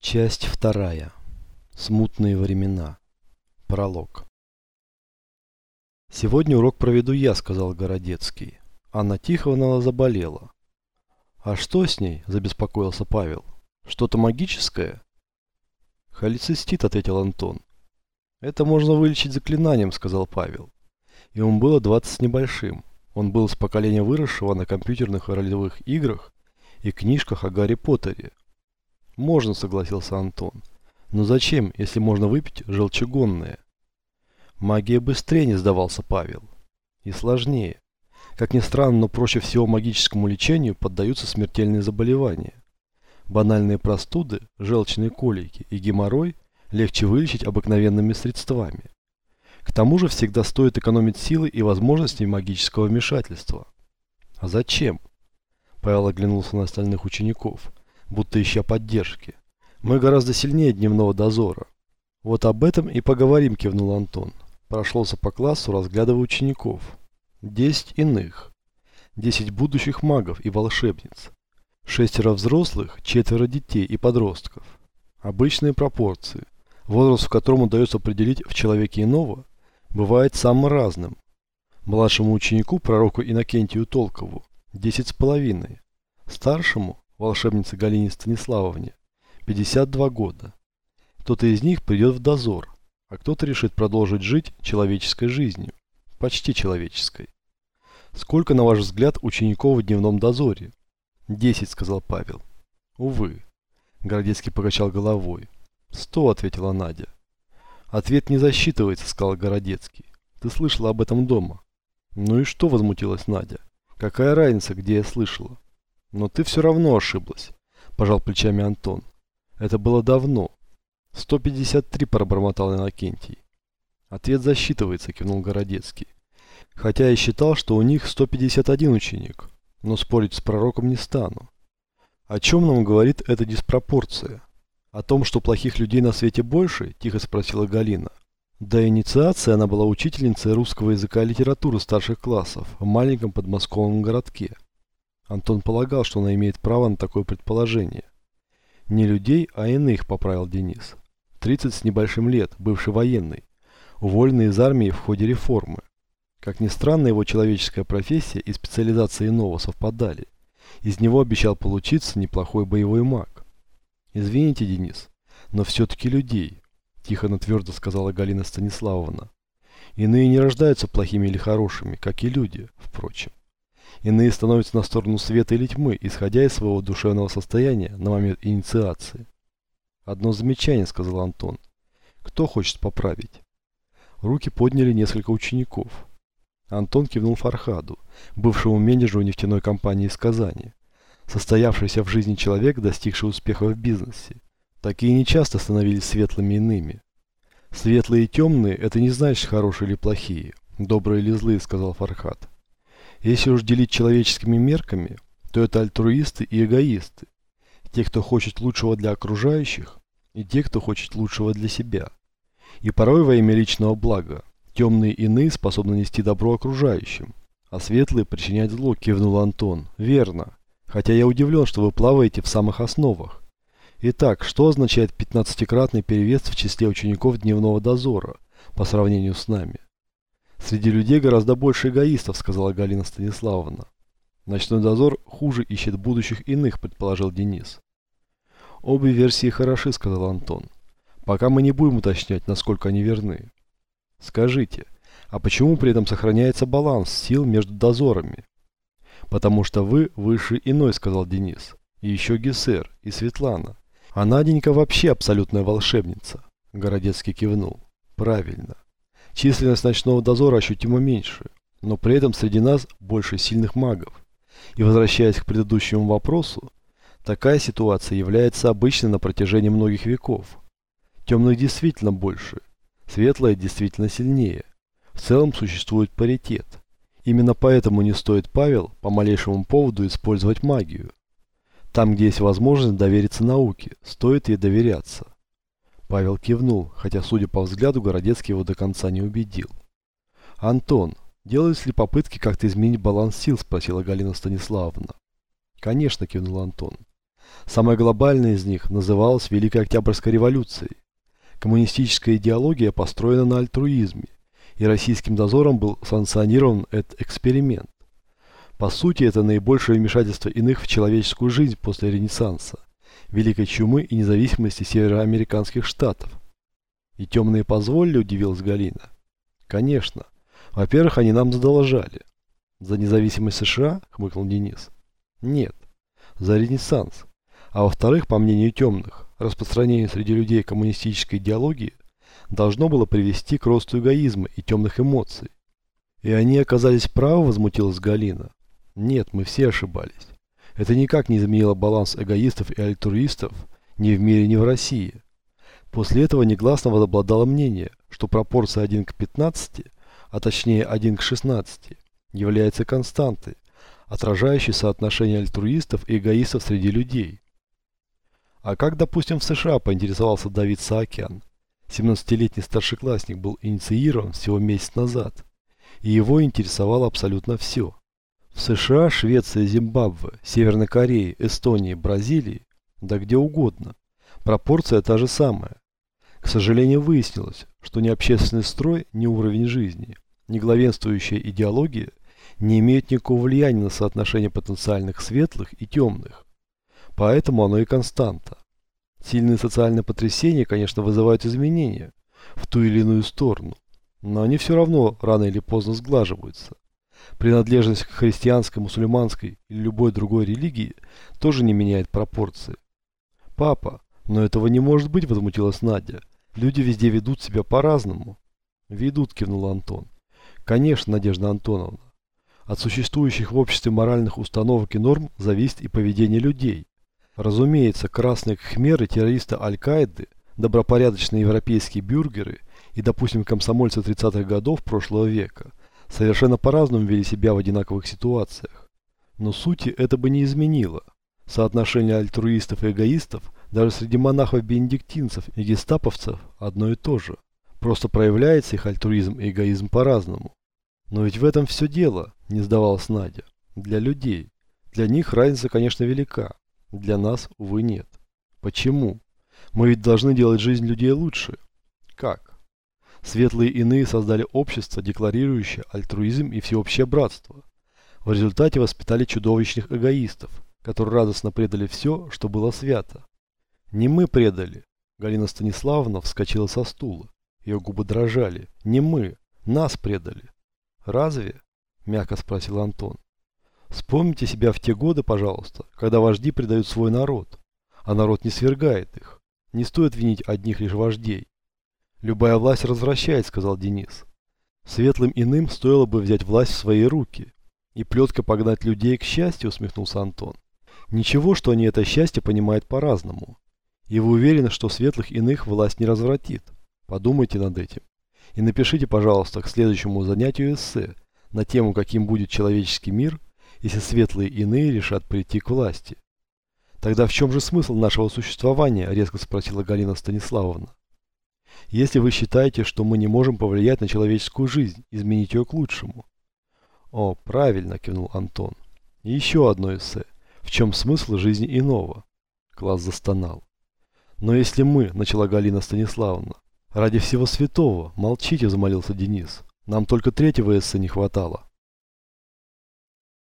Часть вторая. Смутные времена. Пролог. «Сегодня урок проведу я», — сказал Городецкий. Анна Тихоновна заболела. «А что с ней?» – забеспокоился Павел. «Что-то магическое?» «Холецистит», – ответил Антон. «Это можно вылечить заклинанием», – сказал Павел. Ему было 20 с небольшим. Он был с поколения выросшего на компьютерных и ролевых играх и книжках о Гарри Поттере. «Можно», – согласился Антон. «Но зачем, если можно выпить желчегонное?» «Магия быстрее», – не сдавался Павел. «И сложнее. Как ни странно, но проще всего магическому лечению поддаются смертельные заболевания. Банальные простуды, желчные колики и геморрой легче вылечить обыкновенными средствами. К тому же всегда стоит экономить силы и возможности магического вмешательства. А зачем? Павел оглянулся на остальных учеников, будто ища поддержки. Мы гораздо сильнее дневного дозора. Вот об этом и поговорим, кивнул Антон. Прошелся по классу, разглядывая учеников. Десять иных. Десять будущих магов и волшебниц. Шестеро взрослых, четверо детей и подростков. Обычные пропорции. Возраст, в котором удается определить в человеке иного, бывает самым разным. Младшему ученику, пророку Иннокентию Толкову, десять с половиной. Старшему, волшебнице Галине Станиславовне, 52 года. Кто-то из них придет в дозор, а кто-то решит продолжить жить человеческой жизнью почти человеческой. Сколько, на ваш взгляд, учеников в дневном дозоре? Десять, сказал Павел. Увы. Городецкий покачал головой. Сто, ответила Надя. Ответ не засчитывается, сказал Городецкий. Ты слышала об этом дома. Ну и что, возмутилась Надя. Какая разница, где я слышала? Но ты все равно ошиблась, пожал плечами Антон. Это было давно. 153 пробормотал Иннокентий. Ответ засчитывается, кивнул Городецкий. Хотя я считал, что у них 151 ученик, но спорить с пророком не стану. О чем нам говорит эта диспропорция? О том, что плохих людей на свете больше? Тихо спросила Галина. До инициации она была учительницей русского языка и литературы старших классов в маленьком подмосковном городке. Антон полагал, что она имеет право на такое предположение. Не людей, а иных, поправил Денис. 30 с небольшим лет, бывший военный уволенный из армии в ходе реформы. Как ни странно, его человеческая профессия и специализация иного совпадали. Из него обещал получиться неплохой боевой маг. «Извините, Денис, но все-таки людей», – тихо, но твердо сказала Галина Станиславовна. «Иные не рождаются плохими или хорошими, как и люди, впрочем. Иные становятся на сторону света или тьмы, исходя из своего душевного состояния на момент инициации». «Одно замечание», – сказал Антон. «Кто хочет поправить?» Руки подняли несколько учеников. Антон кивнул Фархаду, бывшему менеджеру нефтяной компании из Казани. Состоявшийся в жизни человек, достигший успеха в бизнесе. Такие нечасто становились светлыми иными. Светлые и темные – это не значит хорошие или плохие, добрые или злые, сказал Фархад. Если уж делить человеческими мерками, то это альтруисты и эгоисты. Те, кто хочет лучшего для окружающих, и те, кто хочет лучшего для себя и порой во имя личного блага. Темные иные способны нести добро окружающим, а светлые причинять зло, кивнул Антон. Верно. Хотя я удивлен, что вы плаваете в самых основах. Итак, что означает пятнадцатикратный перевес в числе учеников дневного дозора по сравнению с нами? Среди людей гораздо больше эгоистов, сказала Галина Станиславовна. Ночной дозор хуже ищет будущих иных, предположил Денис. Обе версии хороши, сказал Антон. Пока мы не будем уточнять, насколько они верны. Скажите, а почему при этом сохраняется баланс сил между дозорами? Потому что вы выше иной, сказал Денис. И еще Гессер, и Светлана. А Наденька вообще абсолютная волшебница. Городецкий кивнул. Правильно. Численность ночного дозора ощутимо меньше, но при этом среди нас больше сильных магов. И возвращаясь к предыдущему вопросу, такая ситуация является обычной на протяжении многих веков. Темных действительно больше, светлое действительно сильнее. В целом существует паритет. Именно поэтому не стоит Павел по малейшему поводу использовать магию. Там, где есть возможность довериться науке, стоит ей доверяться. Павел кивнул, хотя, судя по взгляду, Городецкий его до конца не убедил. «Антон, делались ли попытки как-то изменить баланс сил?» – спросила Галина Станиславовна. «Конечно», – кивнул Антон. Самая глобальная из них называлась Великой Октябрьской революцией. Коммунистическая идеология построена на альтруизме, и российским дозором был санкционирован этот эксперимент. По сути, это наибольшее вмешательство иных в человеческую жизнь после Ренессанса, Великой Чумы и независимости североамериканских штатов. И темные позволили, удивилась Галина. Конечно. Во-первых, они нам задолжали. За независимость США, хмыкнул Денис. Нет. За Ренессанс. А во-вторых, по мнению темных, распространение среди людей коммунистической идеологии должно было привести к росту эгоизма и темных эмоций. И они оказались правы, возмутилась Галина. Нет, мы все ошибались. Это никак не изменило баланс эгоистов и альтруистов ни в мире, ни в России. После этого негласно возобладало мнение, что пропорция 1 к 15, а точнее 1 к 16, является константой, отражающей соотношение альтруистов и эгоистов среди людей. А как, допустим, в США поинтересовался Давид Саакян, 17-летний старшеклассник был инициирован всего месяц назад, и его интересовало абсолютно все. В США, Швеции, Зимбабве, Северной Корее, Эстонии, Бразилии, да где угодно, пропорция та же самая. К сожалению, выяснилось, что ни общественный строй, ни уровень жизни, ни главенствующая идеология не имеют никакого влияния на соотношение потенциальных светлых и темных. Поэтому оно и константа. Сильные социальные потрясения, конечно, вызывают изменения в ту или иную сторону, но они все равно рано или поздно сглаживаются. Принадлежность к христианской, мусульманской или любой другой религии тоже не меняет пропорции. «Папа, но этого не может быть», – возмутилась Надя. «Люди везде ведут себя по-разному». «Ведут», – кивнул Антон. «Конечно, Надежда Антоновна. От существующих в обществе моральных установок и норм зависит и поведение людей. Разумеется, красные кхмеры, террористы Аль-Каиды, добропорядочные европейские бюргеры и, допустим, комсомольцы 30-х годов прошлого века совершенно по-разному вели себя в одинаковых ситуациях. Но сути это бы не изменило. Соотношение альтруистов и эгоистов даже среди монахов-бенедиктинцев и гестаповцев одно и то же. Просто проявляется их альтруизм и эгоизм по-разному. Но ведь в этом все дело, не сдавалась Надя. Для людей. Для них разница, конечно, велика. Для нас, увы, нет. Почему? Мы ведь должны делать жизнь людей лучше. Как? Светлые иные создали общество, декларирующее альтруизм и всеобщее братство. В результате воспитали чудовищных эгоистов, которые радостно предали все, что было свято. Не мы предали. Галина Станиславовна вскочила со стула. Ее губы дрожали. Не мы. Нас предали. Разве? Мягко спросил Антон. Вспомните себя в те годы, пожалуйста, когда вожди предают свой народ, а народ не свергает их. Не стоит винить одних лишь вождей. «Любая власть развращает», — сказал Денис. «Светлым иным стоило бы взять власть в свои руки. И плетка погнать людей к счастью», — усмехнулся Антон. «Ничего, что они это счастье понимают по-разному. И вы уверены, что светлых иных власть не развратит? Подумайте над этим. И напишите, пожалуйста, к следующему занятию эссе на тему, каким будет человеческий мир, если светлые иные решат прийти к власти». «Тогда в чем же смысл нашего существования?» – резко спросила Галина Станиславовна. Если вы считаете, что мы не можем повлиять на человеческую жизнь, изменить ее к лучшему. О, правильно, кивнул Антон. Еще одно эссе. В чем смысл жизни иного? Класс застонал. Но если мы, начала Галина Станиславовна, ради всего святого, молчите, замолился Денис. Нам только третьего эссе не хватало.